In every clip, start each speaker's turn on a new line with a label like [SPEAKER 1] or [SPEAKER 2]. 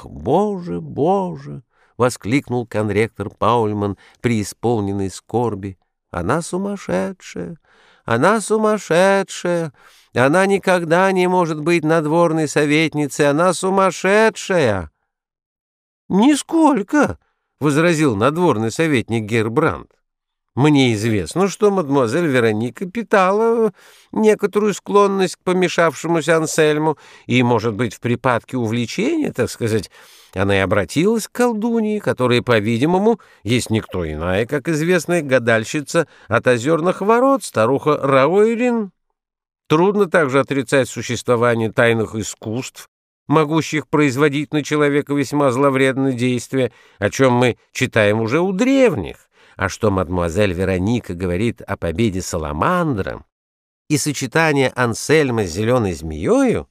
[SPEAKER 1] «Ах, боже, боже!» — воскликнул конректор Паульман, преисполненный скорби. «Она сумасшедшая! Она сумасшедшая! Она никогда не может быть надворной советницей! Она сумасшедшая!» «Нисколько!» — возразил надворный советник Гербранд. Мне известно, что мадемуазель Вероника питала некоторую склонность к помешавшемуся Ансельму, и, может быть, в припадке увлечения, так сказать, она и обратилась к колдуньи, которая, по-видимому, есть никто иная, как известная гадальщица от озерных ворот, старуха Рауэрин. Трудно также отрицать существование тайных искусств, могущих производить на человека весьма зловредные действия, о чем мы читаем уже у древних а что мадмуазель Вероника говорит о победе Саламандра и сочетание Ансельма с зеленой змеёю,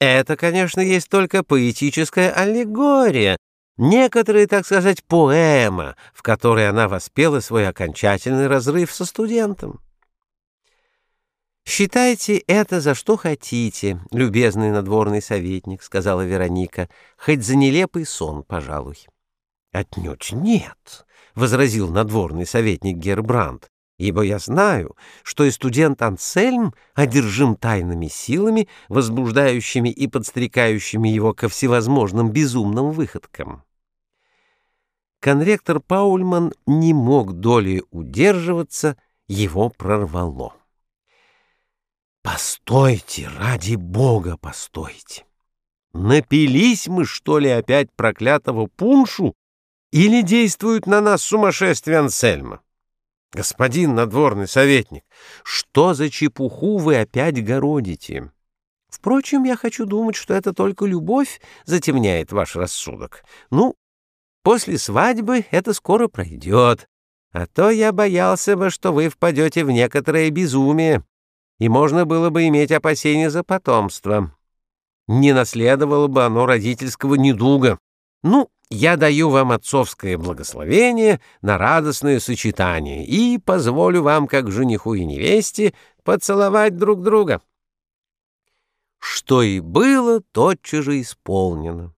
[SPEAKER 1] это, конечно, есть только поэтическая аллегория, некоторая, так сказать, поэма, в которой она воспела свой окончательный разрыв со студентом. «Считайте это за что хотите, любезный надворный советник», — сказала Вероника, — «хоть за нелепый сон, пожалуй». «Отнюдь нет», — возразил надворный советник Гербранд, «ибо я знаю, что и студент Ансельм одержим тайными силами, возбуждающими и подстрекающими его ко всевозможным безумным выходкам». Конректор Паульман не мог долей удерживаться, его прорвало. «Постойте, ради бога, постойте! Напились мы, что ли, опять проклятого пуншу, или действует на нас сумасшествие Ансельма? Господин надворный советник, что за чепуху вы опять городите? Впрочем, я хочу думать, что это только любовь затемняет ваш рассудок. Ну, после свадьбы это скоро пройдет. А то я боялся бы, что вы впадете в некоторое безумие, и можно было бы иметь опасения за потомство. Не наследовало бы оно родительского недуга. Ну, я даю вам отцовское благословение на радостное сочетание и позволю вам, как жениху и невесте, поцеловать друг друга. Что и было, тотчас же исполнено.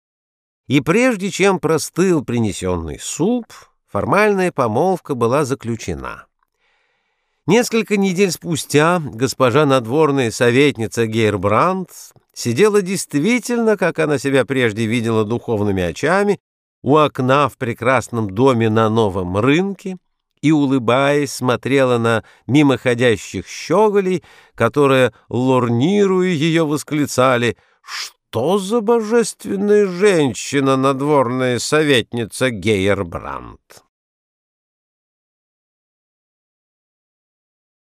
[SPEAKER 1] И прежде чем простыл принесенный суп, формальная помолвка была заключена. Несколько недель спустя госпожа надворная советница Гейрбранд сидела действительно, как она себя прежде видела духовными очами, у окна в прекрасном доме на новом рынке и, улыбаясь, смотрела на мимоходящих щеголей, которые, лорнируя ее, восклицали «Что за божественная женщина, надворная советница Гейербранд!»